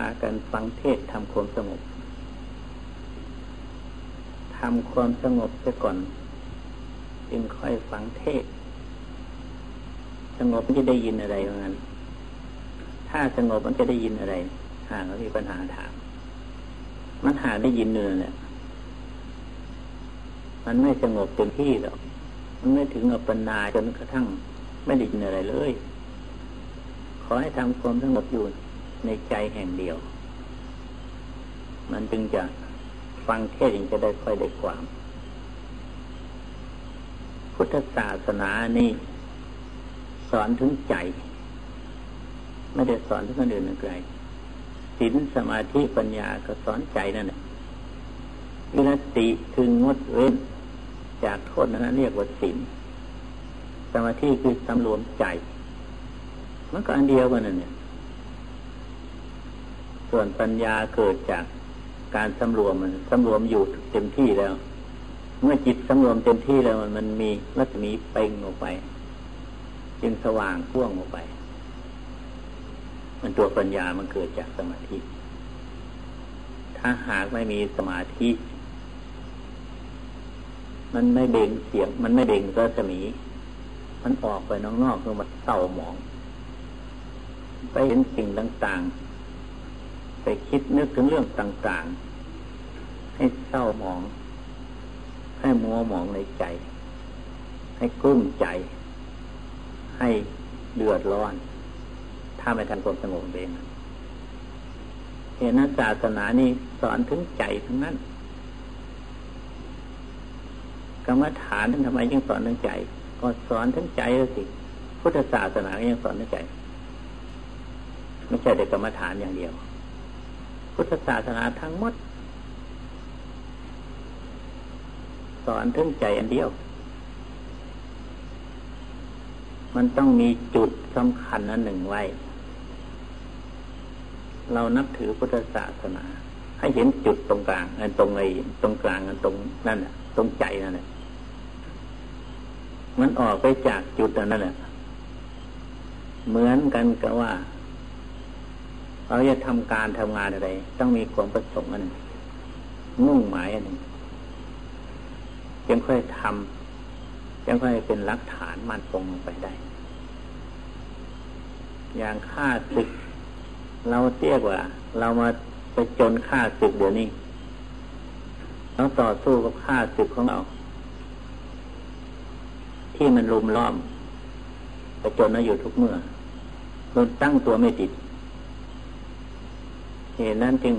ากันฟังเทศทำความสงบทำความสงบไปก่อนจึงค่อยฟังเทศ สงบมันจะได้ยินอะไรอย่างนั้นถ้าสงบมันจะได้ยินอะไรหากมีปัญหาถาม มันหาได้ยินเนื้อเนี่ยมันไม่สงบเต็มที่หรอก มันไม่ถึงอัปปนาจนกระทั่งไม่ได้ยินอะไรเลย ขอให้ทำความสงบอยู่ ในใจแห่งเดียว มันจึงจะฟังเทศยังจะได้ค่อยได้ความ พุทธศาสนานี่สอนถึงใจ ไม่ได้สอนถึงคนอื่นนั่นไกลศีลสมาธิปัญญาก็สอนใจนั่นแหละวิรติคืองดเว้น จากโทษนั้นเรียกว่าศีลสมาธิคือสำรวมใจ มันก็อันเดียวกันนั่นเนี่ย ส่วนปัญญาเกิดจากการสำรวมมันสำรวมอยู่เต็มที่แล้ว เมื่อจิตสำรวมเต็มที่แล้วมันมีรัศมีเป่งออกไป จึงสว่างพ่วงออกไป มันตัวปัญญามันเกิดจากสมาธิ ถ้าหากไม่มีสมาธิ มันไม่เบ่งเสียง มันไม่เบ่งรัศมี มันออกไปนอกๆคือมันเศร้าหมอง ไปเห็นสิ่งต่างๆ ไปคิดนึกถึงเรื่องต่างๆ ให้เศร้าหมอง ให้มัวหมองในใจ ให้กุ้มใจ ให้เดือดร้อน ถ้าไม่ทันความสงบเองเห็นนั้นศาสนานี่สอนถึงใจทั้งนั้นกรรมฐานท่านทำไมยังสอนถึงใจ ก็สอนทั้งใจสิพุทธศาสนายังสอนทั้งใจ ไม่ใช่แต่กรรมฐานอย่างเดียว พุทธศาสนาทั้งหมด สอนถึงใจอันเดียว มันต้องมีจุดสำคัญอันหนึ่งไว้ เรานับถือพุทธศาสนา ให้เห็นจุดตรงกลางอันตรงไอ้ตรงกลางอันตรงนั่นแหละตรงใจนั่นแหละมันออกไปจากจุดนั้นแหละเหมือนกันกับว่า เราจะทำการทำงานอะไร ต้องมีความประสงค์อันหนึ่งมุ่งหมายอันหนึ่งจึงค่อยทำจึงค่อยเป็นหลักฐานมั่นคงไปได้ อย่างฆ่าศึก เราเรียกว่า เรามาไปจนฆ่าศึกเดี๋ยวนี้เราต่อสู้กับฆ่าศึกของเรา ที่มันรุมล้อมไปจนเราอยู่ทุกเมื่อเราตั้งตัวไม่ติด เหตุนั้นจึง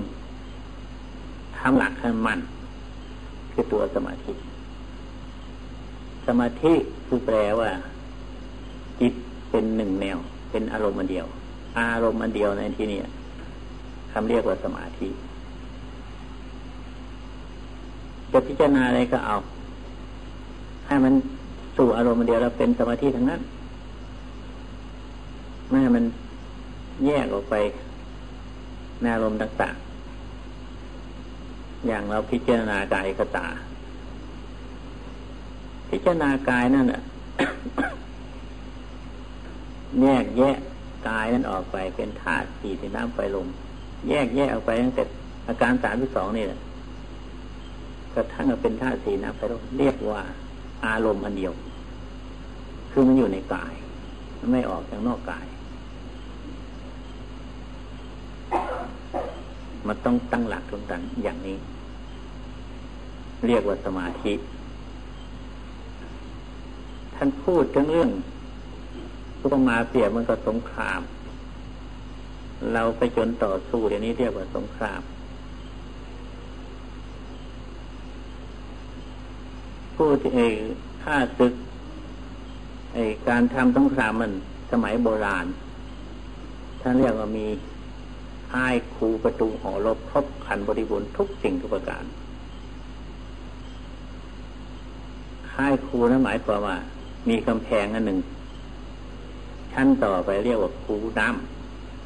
ทำหลักให้มัน คือตัวสมาธิ สมาธิคือแปลว่า จิตเป็นหนึ่งแนว เป็นอารมณ์อันเดียว อารมณ์อันเดียวในที่นี้คำเรียกว่าสมาธิจะพิจารณาอะไรก็เอา ให้มันสู่อารมณ์เดียวแล้วเป็นสมาธิทั้งนั้น ไม่ให้มันแยกออกไป ในอารมณ์ต่างๆ อย่างเราพิจารณากายกตา พิจารณากายนั่นแหละแยกแยะกายนั้นออกไปเป็นธาตุสี่ที่น้ำไฟลมแยกแยะออกไปตั้งแต่อาการสามที่สองนี่แหละกระทั่งเป็นธาตุสี่น้ำไฟลมเรียกว่าอารมณ์อันเดียว คือมันอยู่ในกายมันไม่ออกจากนอกกาย มันต้องตั้งหลักตรงกันอย่างนี้ เรียกว่าสมาธิ ท่านพูดถึงเรื่องอุปมาเปรียบมันก็สงคราม เราไปจนต่อสู้เดี๋ยวนี้เรียกว่าสงคราม พูดไอ้ฆ่าศึกไอ้การทำสงครามมันสมัยโบราณท่านเรียกว่ามี อ้ายคูประตูหอรบครบขันบริบูรณ์ทุกสิ่งทุกประการค่ายคูนั้นหมายความว่า มีกำแพงอันหนึ่ง ชั้นต่อไปเรียกว่าคูน้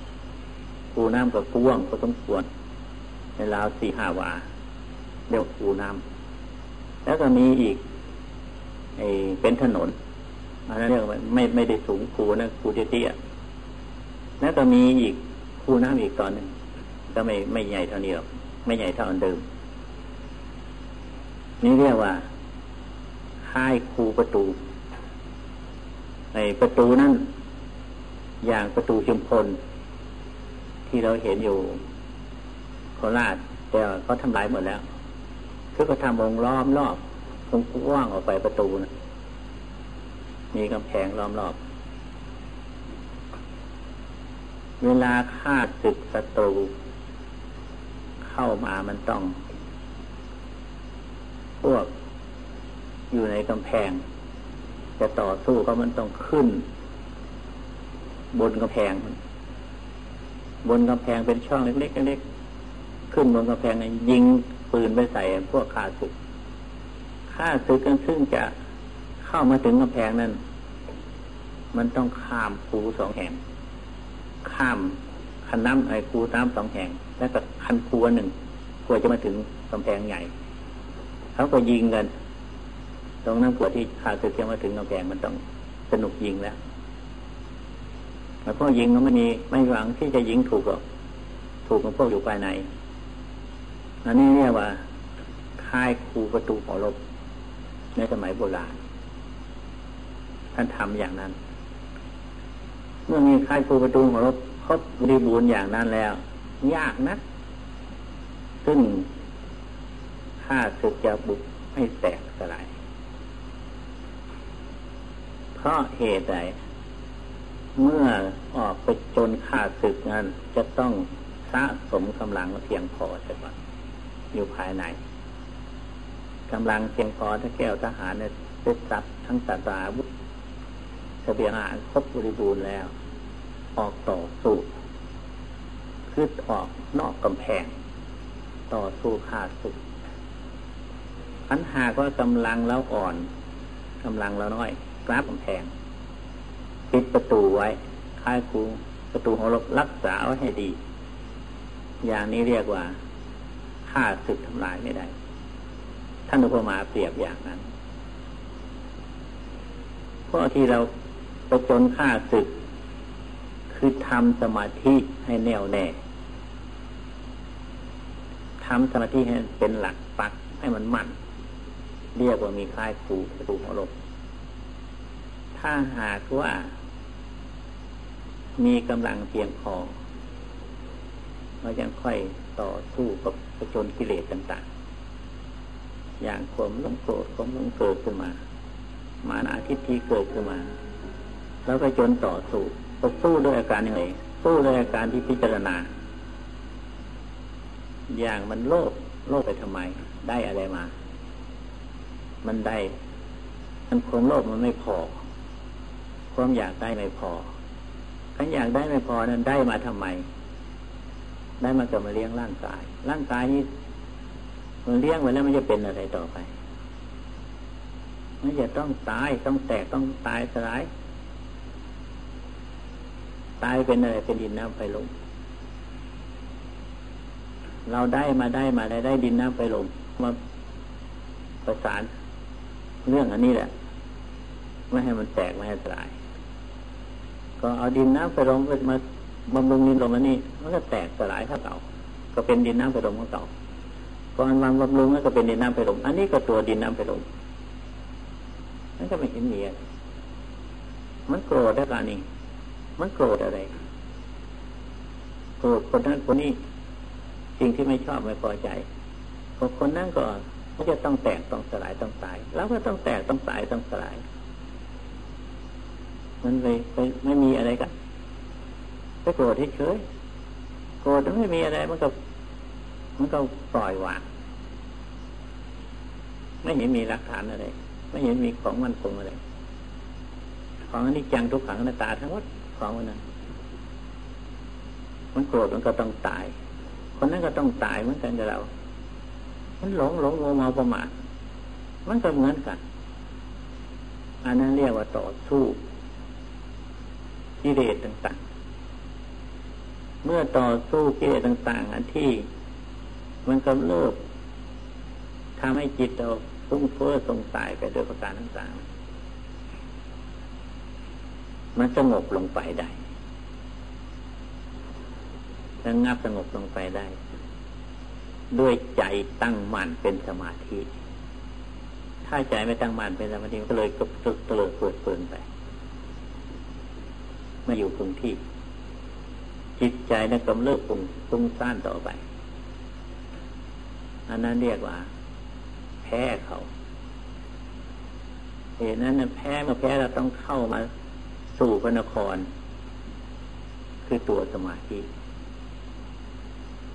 ำคูน้ำกับก้วงก็ต้องควรในราวสี่ห้าวาเรียกคูน้ำแล้วก็มีอีกไอเป็นถนนอันนั้นเรียกว่าไม่ไม่ได้สูงคูนะคูเตี้ยแล้วก็มีอีก คูน้ำอีกตอนหนึ่งก็ไม่ไม่ใหญ่เท่านี้หรอกไม่ใหญ่เท่าอันเดิม นี่เรียกว่าค่ายคูประตูในประตูนั้นอย่างประตูชุมพล ที่เราเห็นอยู่โคราชแต่เขาทำลายหมดแล้วคือเขาทำวงล้อมรอบวงกว้างออกไปประตูนะมีกำแพงล้อมรอบ เวลาฆ่าศึกศัตรูเข้ามามันต้อง พวกอยู่ในกำแพง จะต่อสู้ก็มันต้องขึ้น บนกำแพง บนกำแพงเป็นช่องเล็กๆเล็กๆขึ้นบนกำแพงนั้นยิงปืนไปใส่พวกข้าศึกข้าศึกกันซึ่งจะเข้ามาถึงกำแพงนั้น มันต้องข้ามภูสองแห่ง ข้ามคันน้ำไอ้คูน้ำสองแห่ง แล้วก็คันคูหนึ่งกว่าจะมาถึงกำแพงใหญ่เขาก็ยิงกัน ตรงนั้นกว่าที่ข้าศึกจะมาถึงกำแพงมันต้องสนุกยิงแล้วแล้วพวกยิงก็ไม่มีไม่หวังที่จะยิงถูกหรอกถูกกับพวกอยู่ภายในอันนี้เรียกว่าค่ายคูประตูหอรบในสมัยโบราณท่านทำอย่างนั้น เมื่อมีใค่ายคูประตูหอรบครบบริบูรณ์อย่างนั้นแล้ว ยากนะ ซึ่งข้าศึกจะบุกให้แตกสลาย เพราะเหตุใดเมื่อออกไปจนข้าศึกนั้นจะต้องสะสมกำลังเพียงพอใช่ปะอยู่ภายในกำลังเพียงพอถ้าแก้วทหารเนี่ยเซ็ตซับทั้งสตราวุธเสบียงอาหารครบบริบูรณ์แล้ว ออกต่อสู้คือออกนอกกำแพง ต่อสู้ข้าศึกอันหากว่ากำลังแล้วอ่อนกำลังแล้วน้อยกราบกำแพงปิดประตูไว้ค่ายคูประตูของเรารักษาไว้ให้ดี อย่างนี้เรียกว่าฆ่าศึกทำลายไม่ได้ ท่านอุปมาเปรียบอย่างนั้นเพราะที่เราประจนฆ่าศึก คือทำสมาธิให้แน่วแน่ทำสมาธิให้เป็นหลักปักให้มันมั่น เรียกว่ามีค่ายคูประตูของลมถ้าหากว่ามีกำลังเพียงพอเรายังค่อยต่อสู้กับประชนกิเลสต่างๆ อย่างความหลงโกรธความหลงเกิดขึ้นมา มานาทิฏฐิเกิดขึ้นมา แล้วไปจนต่อสู้ก็สู้ด้วยอาการยังไงสู้ด้วยอาการที่พิจารณา อย่างมันโลภโลภไปทำไม ได้อะไรมา มันได้ มันความโลภมันไม่พอ ความอยากได้ไม่พอถ้าอยากได้ไม่พอนั้นได้มาทำไม ได้มาเกิดมาเลี้ยงร่างกาย ร่างกายนี้มันเลี้ยงไว้แล้วมันจะเป็นอะไรต่อไปมันจะต้องตายต้องแตกต้องตายสลาย ตายเป็นอะไรเป็นดินน้ำไฟลมเราได้มาได้มาได้ได้ดินน้ำไฟลมมาประสานเรื่องอันนี้แหละไม่ให้มันแตกไม่ให้สลาย ก็เอาดินน้ำไปลงมาบำรุงดินลมอันนี้มันก็แตกสลายเท่าเก่าก็เป็นดินน้ำไปลงของเก่าก่อนวางบำรุงก็เป็นดินน้ำไปลงอันนี้ก็ตัวดินน้ำไปลงนั่นก็ไม่เห็นมีอะไรมันโกรธได้การนี้ มันโกรธอะไรโกรธคนนั้นคนนี้สิ่งที่ไม่ชอบไม่พอใจคนนั้นก็มันจะต้องแตกต้องสลายต้องตายแล้วก็ต้องแตกต้องตายต้องสลาย มันไปไปไม่มีอะไรกันไปโกรธเฉยโกรธไม่มีอะไรมันก็มันก็ปล่อยวางไม่เห็นมีหลักฐานอะไร ไม่เห็นมีของมันคงอะไร ของอนนี้จังทุกขังหน้าตาทั้งหมด ของมันนั้นมันโกรธมันก็ต้องตาย คนนั้นก็ต้องตายเหมือนกันกับเรา มันหลงหลงโมเมาประมาทมันก็เหมือนกัน อันนั้นเรียกว่าต่อสู้กิเลสต่าง ๆ เมื่อต่อสู้กิเลสต่าง ๆ อันที่ มันกำเริบทำให้จิตเราฟุ้งเฟ้อสงสัยไปโดยประการต่างๆ มันสงบลงไปได้ระงับสงบลงไปได้ ด้วยใจตั้งมั่นเป็นสมาธิ ถ้าใจไม่ตั้งมั่นเป็นสมาธิก็เลยกระตุกเตลิดเปิดเปิงไปมาอยู่คงที่ จิตใจนั้นกำเริบปุงปุงซ่านต่อไปอันนั้นเรียกว่า แพ้เขาเหตุนั้นแพ้เมื่อแพ้เราต้องเข้ามา สู่พระนคร คือตัวสมาธิ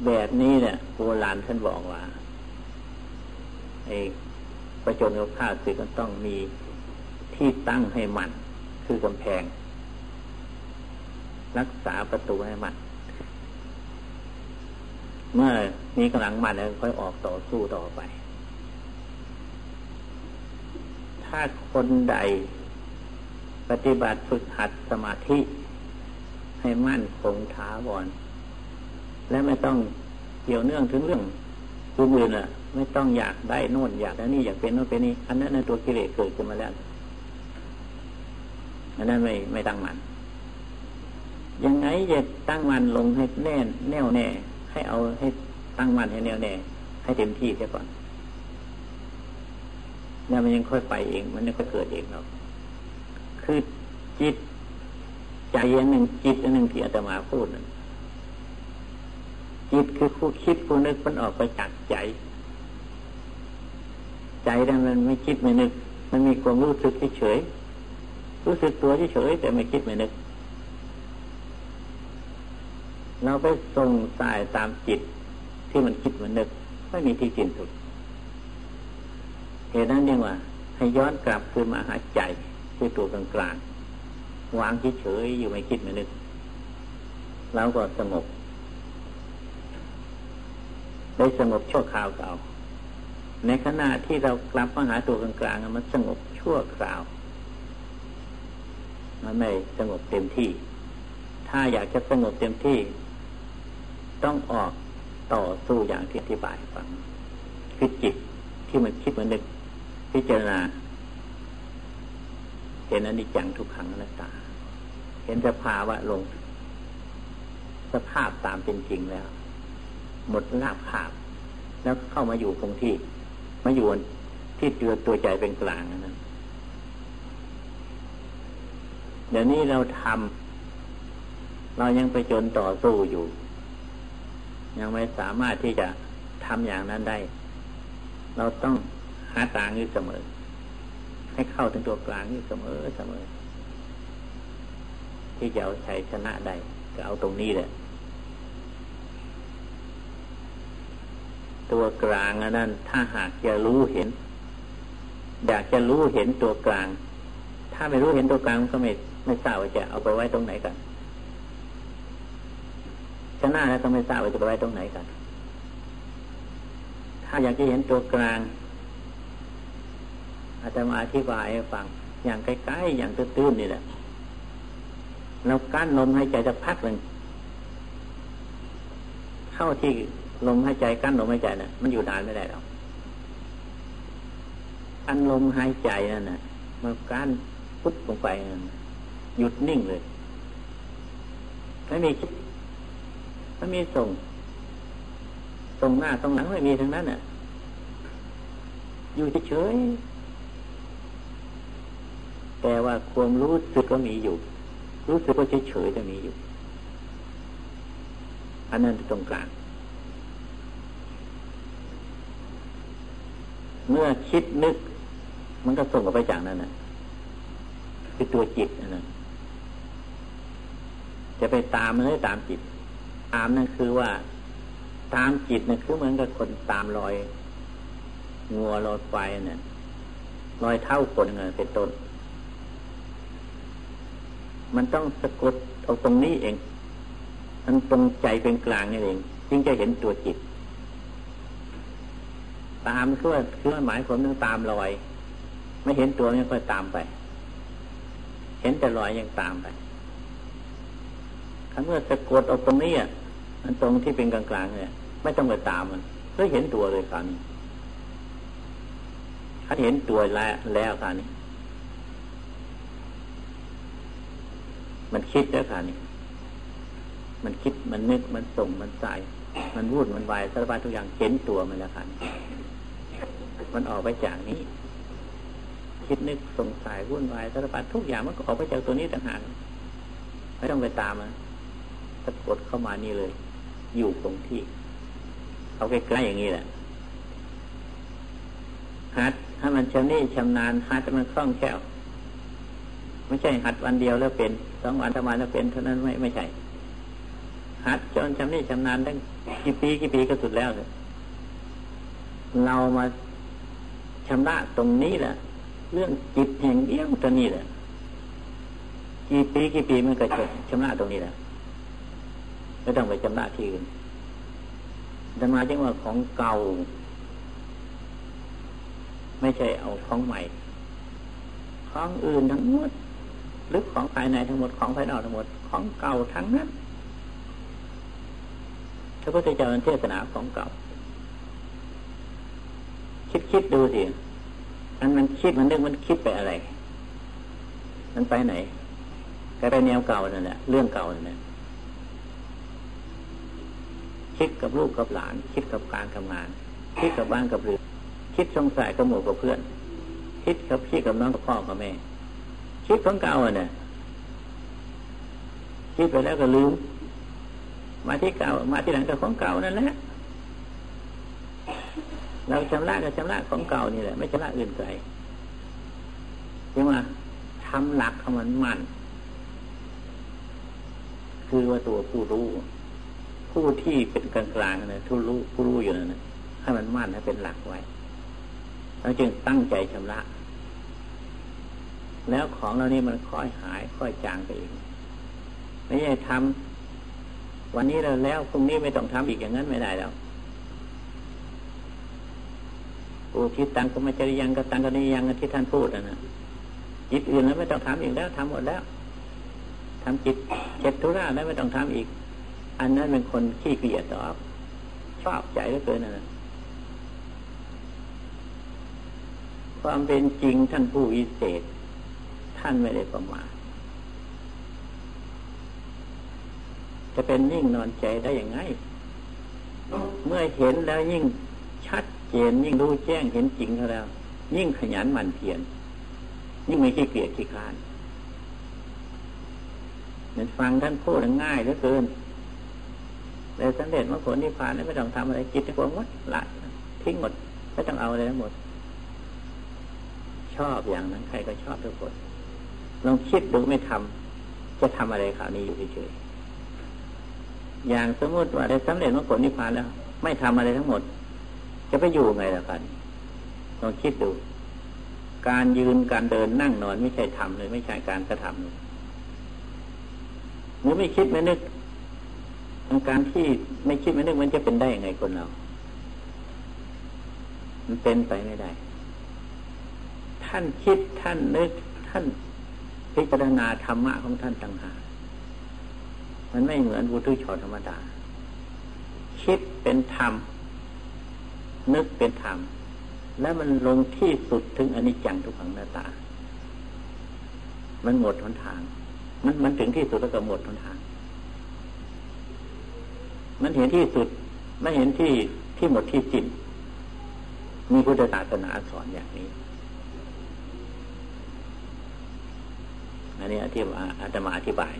แบบนี้เนี่ยโบราณท่านบอกว่าไอ้ประจนกับข้าศึกก็ต้องมีที่ตั้งให้มันคือกำแพง รักษาประตูให้มันเมื่อมีกำลังมันแล้วค่อยออกต่อสู้ต่อไป ถ้าคนใด ปฏิบัติฝึกหัดสมาธิ ให้มั่นคงท้าวร และไม่ต้องเกี่ยวเนื่องถึงเรื่องอื่นอะ ไม่ต้องอยากได้โน่นอยากได้นี่อยากเป็นโน่นเป็นนี่อันนั้นในตัวกิเลสเกิดขึ้นมาแล้วอันนั้นไม่ไม่ตั้งมันยังไงจะตั้งมันลงให้แน่แน่วแน่ ให้เอาให้ตั้งมันให้แน่วแน่ ให้เต็มที่เสียก่อน แล้วมันยังค่อยไปเอง มันยังค่อยเกิดเองเนาะ คือจิต ใจอันหนึ่งจิตอันหนึ่งที่อาตมาพูดนั่นจิตคือผู้คิดผู้นึกมันออกไปจากใจ ใจนั้นมันไม่คิดไม่นึก มันมีความรู้สึกเฉยรู้สึกตัวเฉยแต่ไม่คิดไม่นึก เราไปส่งสายตามจิตที่มันคิดมันนึก ไม่มีที่จินสุดเหตุนั้นเรียกว่า ให้ย้อนกลับคืนมาหาใจ คือตัวกลางกลางวางเฉยๆอยู่ไม่คิดไม่นึก แล้วก็สงบได้สงบชั่วคราวเก่าในขณะที่เรากลับมาหาตัวกลางกลางมันสงบชั่วคราว มันไม่สงบเต็มที่ ถ้าอยากจะสงบเต็มที่ ต้องออกต่อสู้อย่างที่อธิบายฟังคือจิตที่มันคิดมันนึกพิจารณา ห็นอนิจจังทุกขังอนัตตา เห็นสภาวะลง สภาพตามเป็นจริงแล้ว หมดลาบภาพแล้วเข้ามาอยู่คงที่มาอยู่ที่ตัวตัวใจเป็นกลางนั้นเดี๋ยวนี้เราทำเรายังไปจนต่อสู้อยู่ ยังไม่สามารถที่จะทำอย่างนั้นได้ เราต้องหากลางอยู่เสมอ ให้เข้าถึงตัวกลางอยู่เสมอเสมอ ที่จะเอาชัยชนะได้ก็เอาตรงนี้แหละตัวกลางนั้น ถ้าหากจะรู้เห็น อยากจะรู้เห็นตัวกลาง ถ้าไม่รู้เห็นตัวกลางก็ไม่ไม่ทราบว่าจะเอาไปไว้ตรงไหนกันชนะแล้วก็ไม่ทราบว่าจะไปไว้ตรงไหนกัน ถ้าอยากจะเห็นตัวกลาง อาจจะมาอธิบายให้ฟัง อย่างใกล้ๆอย่างตื้นๆนี่แหละเรากั้นลมหายใจจะพักหนึ่งเข้าที่ลมหายใจกั้นลมหายใจนะ่ะ มันอยู่นานไม่ได้หรอกอันลมหายใจนั่นนะมันกั้นปุ๊บลงไปหยุดนิ่งเลยไม่มีคิดไม่มีส่งส่งหน้าตรงหลังไม่มีทั้งนั้นอะ อยู่เฉย แต่ว่าความรู้สึกก็มีอยู่ รู้สึกก็เฉยๆจะมีอยู่ อันนั้นตรงกลาง เมื่อคิดนึก มันก็ส่งออกไปจากนั้นนะคือตัวจิตนะจะไปตามมันได้ตามจิต ตามนั่นคือว่า ตามจิตนะคือเหมือนกับคนตามรอยงัวรอยไฟเนี่ยรอยเท่าคนเงินเป็นต้น มันต้องสะกดเอาตรงนี้เอง มันตรงใจเป็นกลางนี่เอง จึงจะเห็นตัวจิต ตามคือว่าคือหมายความต้องตามรอย ไม่เห็นตัวนี่ก็ตามไป เห็นแต่รอยยังตามไปถ้าเมื่อสะกดเอาตรงนี้อะมันตรงที่เป็นกลางๆเนี่ยไม่ต้องไปตามมันก็เห็นตัวเลยคราวนี้ถ้าเห็นตัวแล้วแล้วคราวนี้ มันคิดแล้วค่ะนี่ มันคิดมันนึกมันส่งมันใส่มันวุ่นมันวายสารพัดทุกอย่างเห็นตัวมันแล้วกันมันออกไปจากนี้ คิดนึกสงสัยวุ่นวายสารพัดทุกอย่างมันก็ออกไปจากตัวนี้ต่างหากไม่ต้องไปตามมันสะกดเข้ามานี่เลย อยู่ตรงที่เอาใกล้ๆอย่างนี้แหละฮัดถ้ามันชำนี่ชำนาญฮัดมันคล่องแคล่ว ไม่ใช่หัดวันเดียวแล้วเป็นสองวันทำมาแล้วเป็นเท่านั้นไม่ไม่ใช่ หัดจนชำนี่ชำนาญตั้งกี่ปีกี่ปีก็สุดแล้วเลยเรามาชำระตรงนี้แหละเรื่องจิตแห่งเดียวตัวนี้แหละกี่ปีกี่ปีมันก็จะชำระตรงนี้แหละไม่ต้องไปชำระที่อื่นแต่มาจังว่าของเก่า ไม่ใช่เอาของใหม่ของอื่นทั้งหมด หรือของภายในทั้งหมดของภายนอกทั้งหมดของเก่าทั้งนั้นพระพุทธเจ้าเทศนาของเก่า คิดคิดดูสิอันมันคิดมันนึกมันคิดไปอะไร มันไปไหนก็ไปแนวเก่านั่นแหละเรื่องเก่านั่นแหละคิดกับลูกกับหลาน คิดกับการทำงาน คิดกับบ้านกับเรือคิดสงสัยกับหมู่กับเพื่อน คิดกับพี่กับน้องกับพ่อกับแม่ คิดของเก่าเนี่ยคิดไปแล้วก็ลืมมาที่เก่า มาที่หลังก็ของเก่านั่นแหละเราชำระก็ชำระของเก่านี่แหละไม่ชำระอื่นไกลใช่ไหมทำหลักของมันมัน คือว่าตัวผู้รู้ ผู้ที่เป็นกลางกลางนะทุรู้ผู้รู้อยู่นั่นนะให้มันมั่นให้เป็นหลักไว้เราจึงตั้งใจชำระ แล้วของเรานี่มันค่อยหายค่อยจางไปเองไม่ใช่ทำวันนี้เราแล้วพรุ่งนี้ไม่ต้องทำอีกอย่างนั้นไม่ได้แล้วโอ้ทิตังก็ไม่จริยังก็ตังก็นิยังที่ท่านพูดนะจิตอื่นแล้วไม่ต้องทำอีกแล้วทำหมดแล้วทำจิตเจ็ดทุระแล้วไม่ต้องทำอีก อันนั้นเป็นคนขี้เกียจตอบชอบใจเหลือเกินนะความเป็นจริงท่านผู้วิเศษ ท่านไม่ได้ประมาทจะเป็นยิ่งนอนใจได้อย่างไง เมื่อเห็นแล้วยิ่งชัดเจนยิ่งรู้แจ้งเห็นจริงเขาแล้ว ยิ่งขยันหมั่นเพียรยิ่งไม่ขี้เกียจขี้คานเหมือนฟังท่านพูดง่ายเหลือเกินเลยสำเร็จมรรคผลนิพพานไม่ต้องทำอะไรจิตจะกวงดละทิ้งหมดไม่ต้องเอาอะไรทั้งหมด ชอบอย่างนั้นใครก็ชอบทุกคน ลองคิดดูไม่ทำจะทำอะไรคราวนี้อยู่เฉยอย่างสมมติว่าได้สำเร็จมรรคผลนิพพานแล้ว ไม่ทำอะไรทั้งหมด จะไปอยู่ไงล่ะกันลองคิดดู การยืนการเดินนั่งนอนไม่ใช่ทำเลย ไม่ใช่การกระทำเลยหรือไม่คิดไม่นึกการที่ไม่คิดไม่นึกมันจะเป็นได้ยังไงคนเรา มันเป็นไปไม่ได้ ท่านคิดท่านนึก ท่าน พิจารณาธรรมะของท่านต่างหากมันไม่เหมือนบุตุชนธรรมดา คิดเป็นธรรม นึกเป็นธรรม แล้วมันลงที่สุดถึงอนิจจังทุกขังหน้าตา มันหมดหนทาง มันมันถึงที่สุดแล้วก็หมดหนทาง มันเห็นที่สุด ไม่เห็นที่ที่หมดที่สิ้นมีพุทธศาสนาสอนอย่างนี้ อันนี้อธิบายอาตมาอธิบาย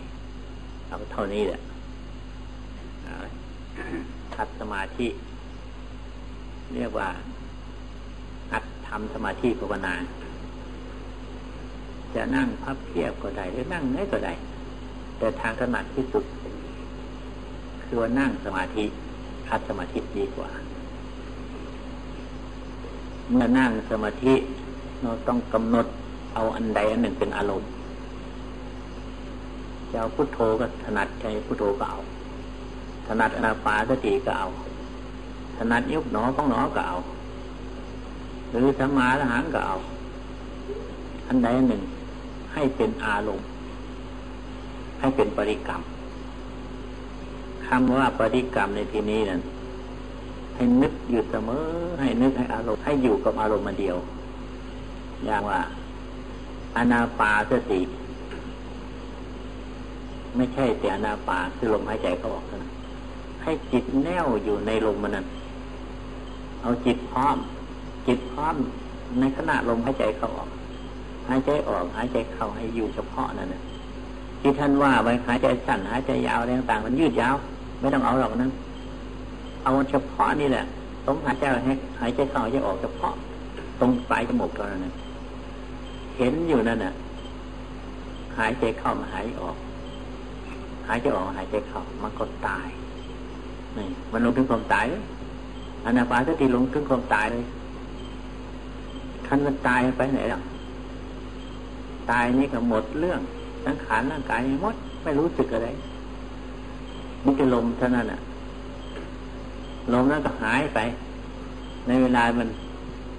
เอาเท่านี้แหละทัดสมาธิ เรียกว่าอัดทำสมาธิภาวนา จะนั่งพับเพียบก็ได้หรือนั่งไงก็ได้ แต่ทางถนัดที่สุด คือว่านั่งสมาธิคัดสมาธิดีกว่า เมื่อนั่งสมาธิเราต้องกำหนดเอาอันใดอันหนึ่งเป็นอารมณ์ จะเอาพุทโธก็ถนัดใจพุทโธก็เอาถนัดอนาปาสติก็เอาถนัดยุบหนอป้องหนอก็เอาหรือสมาละหังก็เอาอันใดหนึ่ง ให้เป็นอารมณ์ ให้เป็นปริกรรมคำว่าปริกรรมในที่นี้นั้นให้นึกอยู่เสมอ ให้นึกให้อารมณ์ให้อยู่กับอารมณ์มาเดียว อย่างว่าอนาปาสติ ไม่ใช่แต่อนาปาคือลมหายใจเขาออกเท่านั้นให้จิตแน่วอยู่ในลมมันนั้นเอาจิตพร้อม จิตพร้อมในขณะลมหายใจเข้าออกหายใจออกหายใจเข้าให้อยู่เฉพาะนั่นนะที่ท่านว่าไว้หายใจสั้นหายใจยาวอะไรต่างๆมันยืดยาว ไม่ต้องเอาหรอกนั้น เอาเฉพาะนี่แหละลมหายใจให้หายใจเข้าหายใจออกเฉพาะ ตรงปลายจมูกตอนนั้นเห็นอยู่นั่นน่ะ หายใจเข้ามาหายออก หายใจออกหายใจเข้ามันก็ตายนี่มันลงถึงความตายอนาปานสติลงถึงความตายเลยคันมันตายไปไหนหรอกตายนี่ก็หมดเรื่องสังขารร่างกายหมดไม่รู้สึกอะไรมันจะลมเท่านั้นอะลมนั้นก็หายไป ในเวลามัน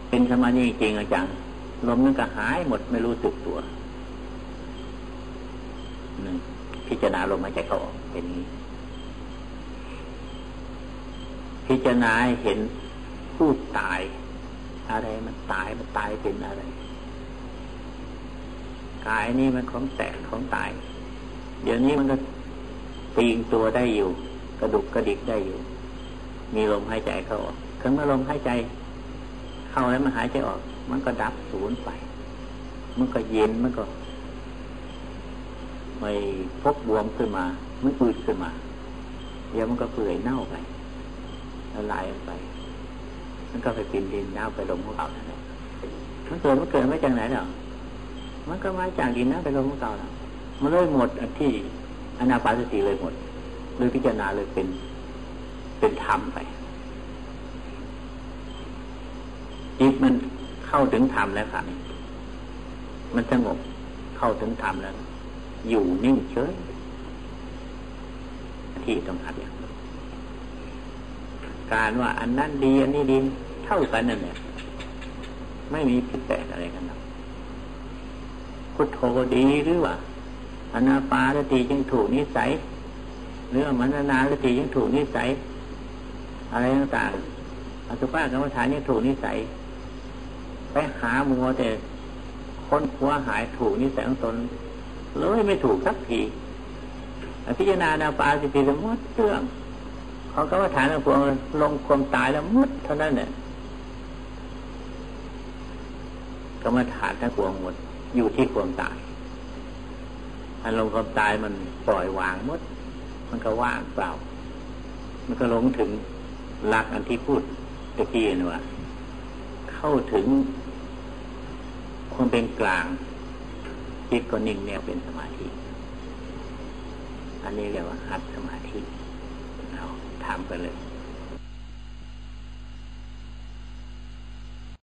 เป็นสมาธิจริงจังลมนั้นก็หายหมดไม่รู้สึกตัว พิจารณาลมหายใจเข้าออกเป็นนี้ พิจารณาเห็นผู้ตาย อะไรมันตายมันตายเป็นอะไรกายนี่มันของแตกของตาย เดี๋ยวนี้มันก็ปีงตัวได้อยู่ กระดุกกระดิกได้อยู่ มีลมหายใจเข้าออกถึงเมื่อลมหายใจ เข้าแล้วมันหายใจออก มันก็ดับศูนย์ไป มันก็เย็นมันก็ ไม่พกบวมขึ้นมา มันอืดขึ้นมา เดี๋ยวมันก็เปื่อยเน่าไปละลายไป มันก็ไปกินดินเน่าไปลงของเก่านั่นแหละมันเกิดมันเกิดมาจากไหนเนาะมันก็มาจากดินน้าไปลงของเก่าแล้วมันเลยหมดที่อนาปาสติเลยหมดเลยพิจารณาเลยเป็นเป็นธรรมไปจิตมันเข้าถึงธรรมแล้วค่ะมันสงบเข้าถึงธรรมแล้ว อยู่นิ่งเฉย ที่ต้องหัดอย่างการว่าอันนั้นดีอันนี้ดีเท่ากันนั่นแหละไม่มีผิดแปลกอะไรกันหรอกพุทโธดีหรือว่าอนาปาสติยังถูกนิสัยหรือมันานาสติยังถูกนิสัย อะไรต่างๆอสุภะกรรมฐานยังถูกนิสัย ไปหามัวแต่ค้นคว้าหายถูกนิสัยของตน เลยไม่ถูกสักทีพิจารณานาปาสิติสมดเรื่องเขาก็ว่าฐานพวงลงความตายแล้วมุดเท่านั้นเนี่ยก็มฐานทั้งพวงหมดอยู่ที่ความตายอันลงความตายมันปล่อยวางมด มันก็ว่างเปล่า มันก็ลงถึงหลักอันที่พูดตะกี้นี่ว่าเข้าถึงความเป็นกลาง จิตก็นิ่งแนวเป็นสมาธิ อันนี้เรียกว่าหัดสมาธิเราทำไปเลย